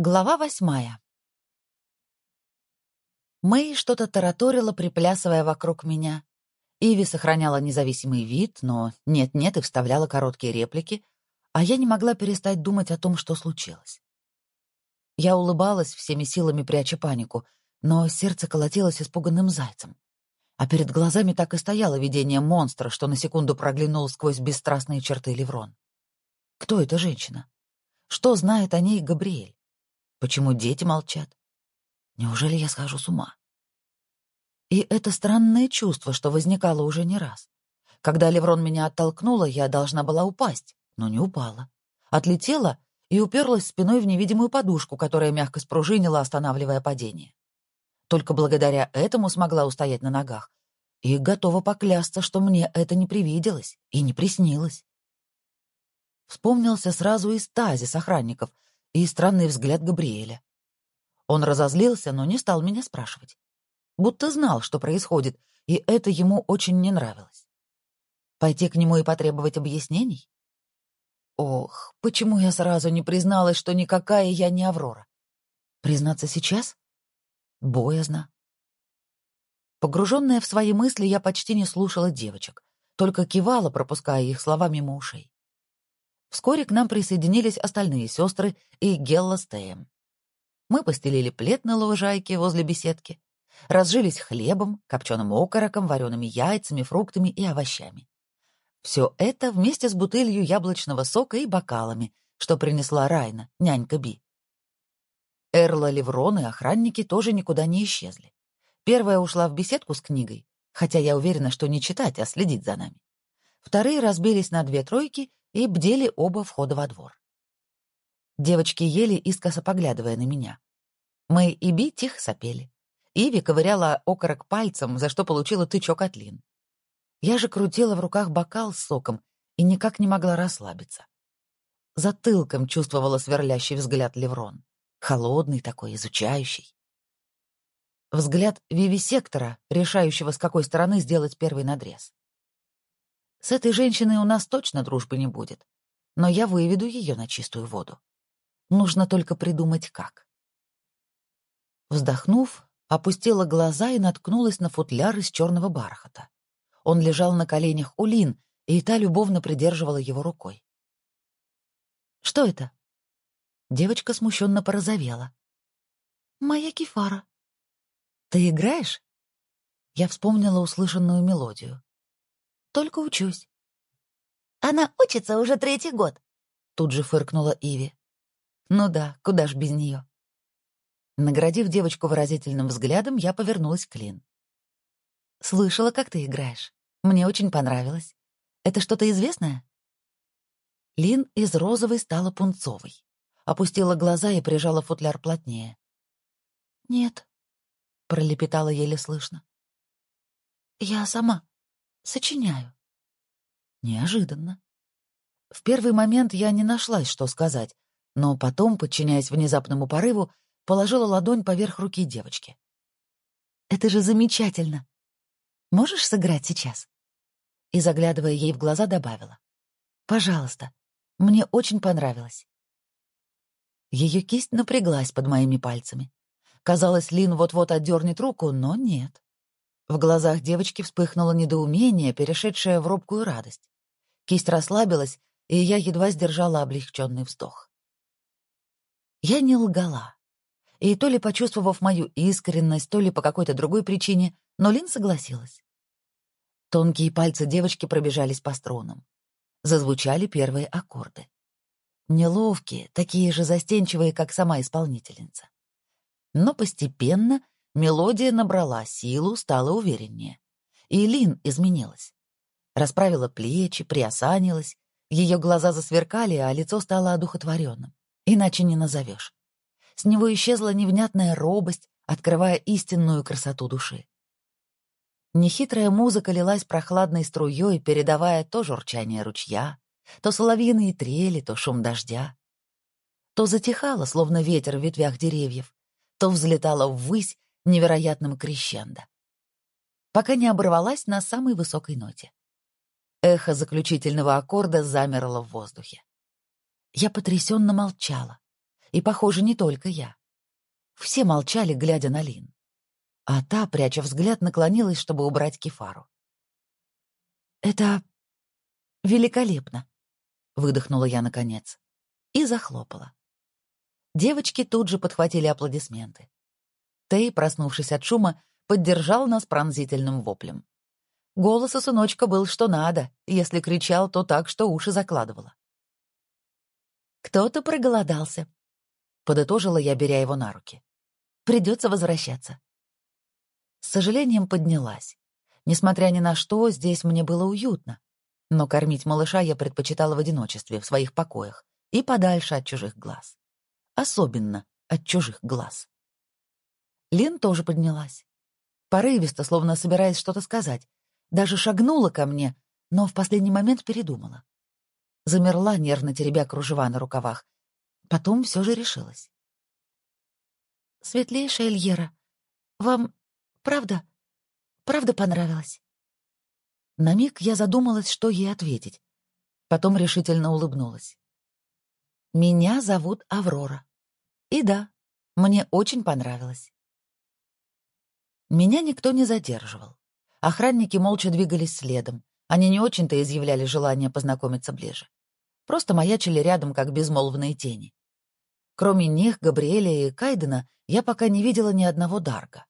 Глава восьмая. Мэй что-то тараторила, приплясывая вокруг меня. Иви сохраняла независимый вид, но нет-нет и вставляла короткие реплики, а я не могла перестать думать о том, что случилось. Я улыбалась всеми силами, пряча панику, но сердце колотилось испуганным зайцем. А перед глазами так и стояло видение монстра, что на секунду проглянул сквозь бесстрастные черты Леврон. Кто эта женщина? Что знает о ней Габриэль? Почему дети молчат? Неужели я схожу с ума? И это странное чувство, что возникало уже не раз. Когда Леврон меня оттолкнула, я должна была упасть, но не упала. Отлетела и уперлась спиной в невидимую подушку, которая мягко спружинила, останавливая падение. Только благодаря этому смогла устоять на ногах. И готова поклясться, что мне это не привиделось и не приснилось. Вспомнился сразу и стазис охранников — и странный взгляд Габриэля. Он разозлился, но не стал меня спрашивать. Будто знал, что происходит, и это ему очень не нравилось. Пойти к нему и потребовать объяснений? Ох, почему я сразу не призналась, что никакая я не Аврора? Признаться сейчас? Боязно. Погруженная в свои мысли, я почти не слушала девочек, только кивала, пропуская их слова мимо ушей. Вскоре к нам присоединились остальные сестры и Гелла с Теем. Мы постелили плед на лужайке возле беседки, разжились хлебом, копченым окороком, вареными яйцами, фруктами и овощами. Все это вместе с бутылью яблочного сока и бокалами, что принесла Райна, нянька Би. Эрла, Леврон и охранники тоже никуда не исчезли. Первая ушла в беседку с книгой, хотя я уверена, что не читать, а следить за нами. Вторые разбились на две тройки и бдели оба входа во двор. Девочки ели, искоса поглядывая на меня. Мы и Би тихо сопели. Иви ковыряла окорок пальцем, за что получила тычок от Лин. Я же крутила в руках бокал с соком и никак не могла расслабиться. Затылком чувствовала сверлящий взгляд Леврон. Холодный такой, изучающий. Взгляд вивисектора, решающего, с какой стороны сделать первый надрез. С этой женщиной у нас точно дружбы не будет, но я выведу ее на чистую воду. Нужно только придумать, как. Вздохнув, опустила глаза и наткнулась на футляр из черного бархата. Он лежал на коленях у Лин, и та любовно придерживала его рукой. «Что это?» Девочка смущенно порозовела. «Моя кефара». «Ты играешь?» Я вспомнила услышанную мелодию. Только учусь». «Она учится уже третий год», — тут же фыркнула Иви. «Ну да, куда ж без нее?» Наградив девочку выразительным взглядом, я повернулась к Лин. «Слышала, как ты играешь. Мне очень понравилось. Это что-то известное?» Лин из розовой стала пунцовой. Опустила глаза и прижала футляр плотнее. «Нет», — пролепетала еле слышно. «Я сама сочиняю». Неожиданно. В первый момент я не нашлась, что сказать, но потом, подчиняясь внезапному порыву, положила ладонь поверх руки девочки. «Это же замечательно! Можешь сыграть сейчас?» И, заглядывая ей в глаза, добавила. «Пожалуйста, мне очень понравилось». Ее кисть напряглась под моими пальцами. Казалось, Лин вот-вот отдернет руку, но нет. В глазах девочки вспыхнуло недоумение, перешедшее в робкую радость. Кисть расслабилась, и я едва сдержала облегченный вздох. Я не лгала. И то ли почувствовав мою искренность, то ли по какой-то другой причине, но Лин согласилась. Тонкие пальцы девочки пробежались по струнам. Зазвучали первые аккорды. Неловкие, такие же застенчивые, как сама исполнительница. Но постепенно Мелодия набрала силу, стала увереннее. И Лин изменилась. Расправила плечи, приосанилась. Ее глаза засверкали, а лицо стало одухотворенным. Иначе не назовешь. С него исчезла невнятная робость, открывая истинную красоту души. Нехитрая музыка лилась прохладной струей, передавая то журчание ручья, то соловьиные трели, то шум дождя. То затихала, словно ветер в ветвях деревьев, то взлетала ввысь, невероятным крещендо, пока не оборвалась на самой высокой ноте. Эхо заключительного аккорда замерло в воздухе. Я потрясенно молчала. И, похоже, не только я. Все молчали, глядя на Лин. А та, пряча взгляд, наклонилась, чтобы убрать кефару. «Это великолепно», — выдохнула я наконец. И захлопала. Девочки тут же подхватили аплодисменты. Тей, проснувшись от шума, поддержал нас пронзительным воплем. Голос у сыночка был что надо, если кричал, то так, что уши закладывало. «Кто-то проголодался», — подытожила я, беря его на руки. «Придется возвращаться». С сожалением поднялась. Несмотря ни на что, здесь мне было уютно. Но кормить малыша я предпочитала в одиночестве, в своих покоях, и подальше от чужих глаз. Особенно от чужих глаз. Лин тоже поднялась. Порывисто, словно собираясь что-то сказать. Даже шагнула ко мне, но в последний момент передумала. Замерла, нервно теребя кружева на рукавах. Потом все же решилась. «Светлейшая Эльера, вам правда, правда понравилось?» На миг я задумалась, что ей ответить. Потом решительно улыбнулась. «Меня зовут Аврора. И да, мне очень понравилось». Меня никто не задерживал. Охранники молча двигались следом. Они не очень-то изъявляли желание познакомиться ближе. Просто маячили рядом, как безмолвные тени. Кроме них, Габриэля и Кайдена, я пока не видела ни одного Дарга.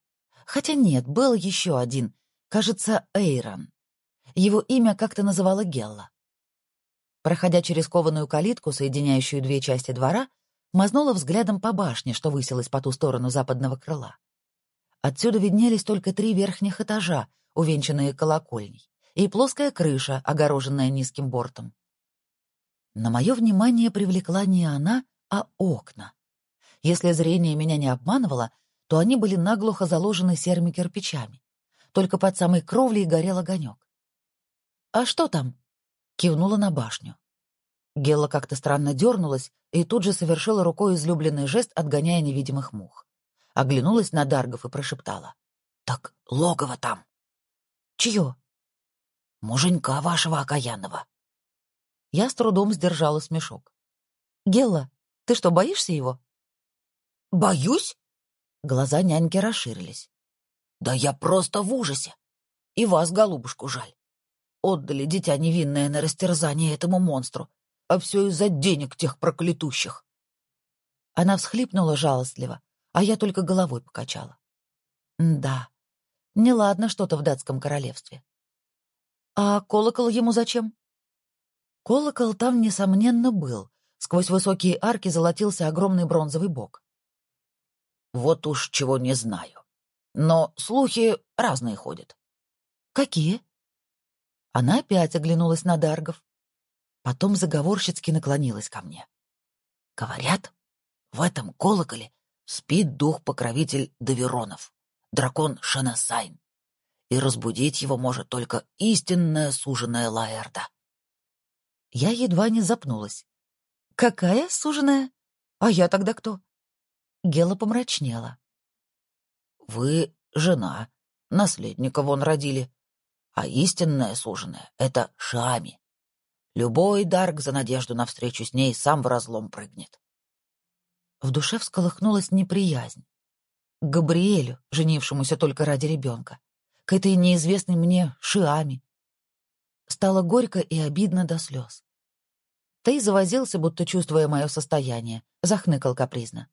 Хотя нет, был еще один, кажется, Эйрон. Его имя как-то называла Гелла. Проходя через кованую калитку, соединяющую две части двора, мазнула взглядом по башне, что высилась по ту сторону западного крыла. Отсюда виднелись только три верхних этажа, увенчанные колокольней, и плоская крыша, огороженная низким бортом. Но мое внимание привлекла не она, а окна. Если зрение меня не обманывало, то они были наглухо заложены серыми кирпичами. Только под самой кровлей горел огонек. «А что там?» — кивнула на башню. Гелла как-то странно дернулась и тут же совершила рукой излюбленный жест, отгоняя невидимых мух. Оглянулась на Даргов и прошептала. «Так логово там». «Чье?» «Муженька вашего окаянного». Я с трудом сдержала смешок. «Гелла, ты что, боишься его?» «Боюсь?» Глаза няньки расширились. «Да я просто в ужасе. И вас, голубушку, жаль. Отдали дитя невинное на растерзание этому монстру, а все из-за денег тех проклятущих. Она всхлипнула жалостливо, а я только головой покачала. Да, неладно что-то в датском королевстве. А колокол ему зачем? Колокол там, несомненно, был. Сквозь высокие арки золотился огромный бронзовый бок. Вот уж чего не знаю. Но слухи разные ходят. Какие? Она опять оглянулась на Даргов. Потом заговорщицки наклонилась ко мне. Говорят, в этом колоколе спит дух-покровитель Давиронов, дракон Шанасайн, и разбудить его может только истинная суженая Лаэрда. Я едва не запнулась. «Какая суженая? А я тогда кто?» Гела помрачнела. «Вы жена, наследника вон родили, а истинная суженая — это Шами. Любой Дарк за надежду на встречу с ней сам в разлом прыгнет. В душе всколыхнулась неприязнь. К Габриэлю, женившемуся только ради ребенка, к этой неизвестной мне Шиами. Стало горько и обидно до слез. Тей завозился, будто чувствуя мое состояние, захныкал капризно.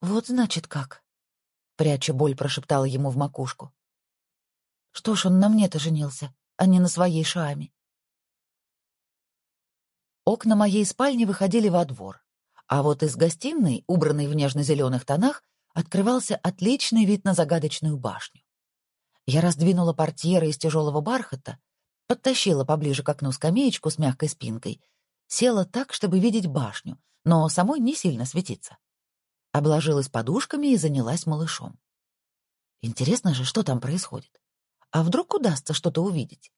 «Вот значит как», — пряча боль, прошептала ему в макушку. Что ж он на мне-то женился, а не на своей Шами? Окна моей спальни выходили во двор, а вот из гостиной, убранной в нежно-зеленых тонах, открывался отличный вид на загадочную башню. Я раздвинула портьеры из тяжелого бархата, подтащила поближе к окну скамеечку с мягкой спинкой, села так, чтобы видеть башню, но самой не сильно светиться. Обложилась подушками и занялась малышом. Интересно же, что там происходит. А вдруг удастся что-то увидеть?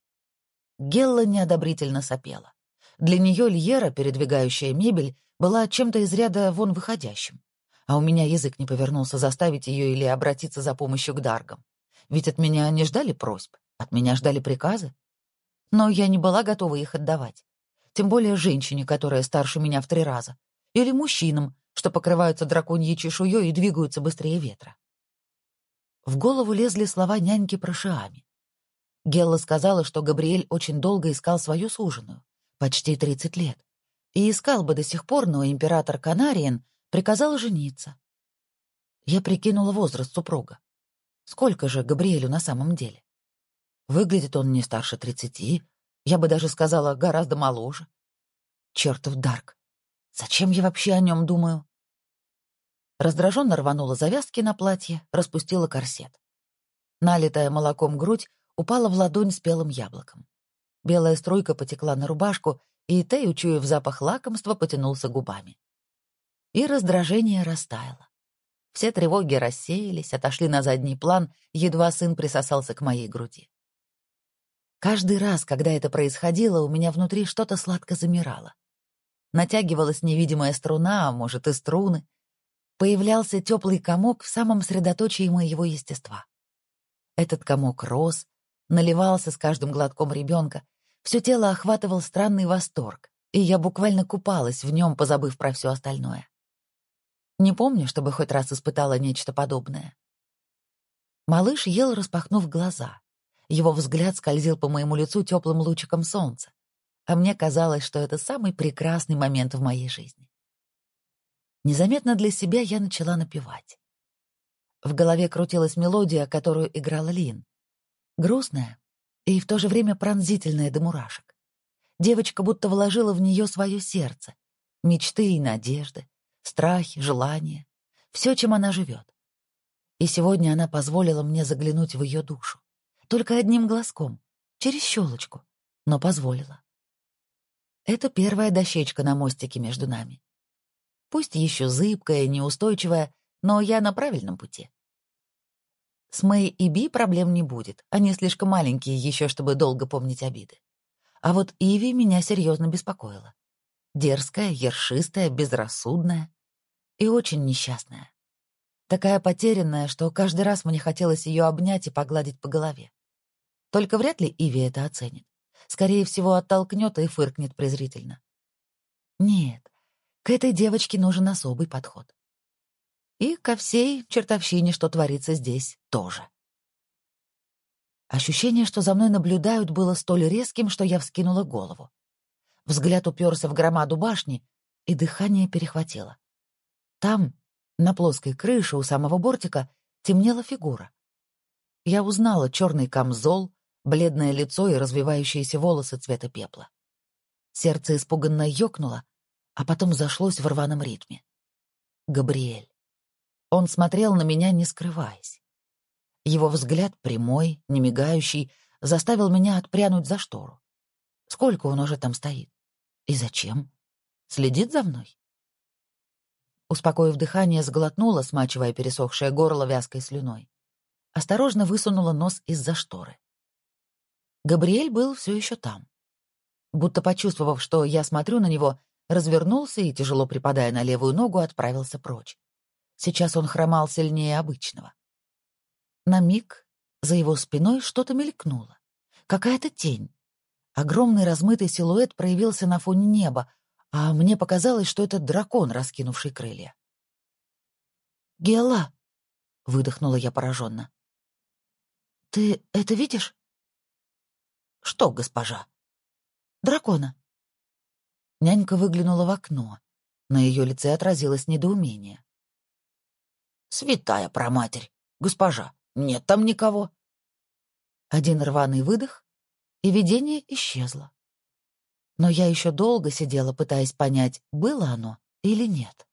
Гелла неодобрительно сопела. Для нее Льера, передвигающая мебель, была чем-то из ряда вон выходящим. А у меня язык не повернулся заставить ее или обратиться за помощью к Даргам. Ведь от меня не ждали просьб, от меня ждали приказы. Но я не была готова их отдавать. Тем более женщине, которая старше меня в три раза. Или мужчинам, что покрываются драконьей чешуей и двигаются быстрее ветра. В голову лезли слова няньки про Шиами. Гелла сказала, что Габриэль очень долго искал свою суженую, почти 30 лет, и искал бы до сих пор, но император Канариен приказал жениться. Я прикинула возраст супруга. Сколько же Габриэлю на самом деле? Выглядит он не старше тридцати, я бы даже сказала, гораздо моложе. Чертов Дарк. Зачем я вообще о нем думаю? Раздраженно рванула завязки на платье, распустила корсет. Налитая молоком грудь упала в ладонь спелым яблоком. Белая струйка потекла на рубашку, и Тей, учуяв запах лакомства, потянулся губами. И раздражение растаяло. Все тревоги рассеялись, отошли на задний план, едва сын присосался к моей груди. Каждый раз, когда это происходило, у меня внутри что-то сладко замирало. Натягивалась невидимая струна, а может и струны. Появлялся теплый комок в самом средоточии моего естества. Этот комок рос, наливался с каждым глотком ребенка, все тело охватывал странный восторг, и я буквально купалась в нем, позабыв про все остальное. Не помню, чтобы хоть раз испытала нечто подобное. Малыш ел, распахнув глаза. Его взгляд скользил по моему лицу теплым лучиком солнца, а мне казалось, что это самый прекрасный момент в моей жизни. Незаметно для себя я начала напевать. В голове крутилась мелодия, которую играла Лин. Грустная и в то же время пронзительная до мурашек. Девочка будто вложила в нее свое сердце, мечты и надежды, страхи, желания, все, чем она живет. И сегодня она позволила мне заглянуть в ее душу. Только одним глазком, через щелочку, но позволила. Это первая дощечка на мостике между нами. Пусть еще зыбкая, неустойчивая, но я на правильном пути. С Мэй и Би проблем не будет, они слишком маленькие еще, чтобы долго помнить обиды. А вот Иви меня серьезно беспокоила. Дерзкая, ершистая, безрассудная и очень несчастная. Такая потерянная, что каждый раз мне хотелось ее обнять и погладить по голове. Только вряд ли Иви это оценит. Скорее всего, оттолкнет и фыркнет презрительно. Нет, к этой девочке нужен особый подход. И ко всей чертовщине, что творится здесь, тоже. Ощущение, что за мной наблюдают, было столь резким, что я вскинула голову. Взгляд уперся в громаду башни, и дыхание перехватило. Там, на плоской крыше у самого бортика, темнела фигура. Я узнала черный камзол, бледное лицо и развивающиеся волосы цвета пепла. Сердце испуганно ёкнуло, а потом зашлось в рваном ритме. Габриэль. Он смотрел на меня, не скрываясь. Его взгляд, прямой, не мигающий, заставил меня отпрянуть за штору. Сколько он уже там стоит? И зачем? Следит за мной? Успокоив дыхание, сглотнула, смачивая пересохшее горло вязкой слюной. Осторожно высунула нос из-за шторы. Габриэль был все еще там. Будто почувствовав, что я смотрю на него, развернулся и, тяжело припадая на левую ногу, отправился прочь. Сейчас он хромал сильнее обычного. На миг за его спиной что-то мелькнуло. Какая-то тень. Огромный размытый силуэт проявился на фоне неба, а мне показалось, что это дракон, раскинувший крылья. «Гела!» — выдохнула я пораженно. «Ты это видишь?» «Что, госпожа?» «Дракона». Нянька выглянула в окно. На ее лице отразилось недоумение. Святая проматерь! Госпожа, нет там никого!» Один рваный выдох, и видение исчезло. Но я еще долго сидела, пытаясь понять, было оно или нет.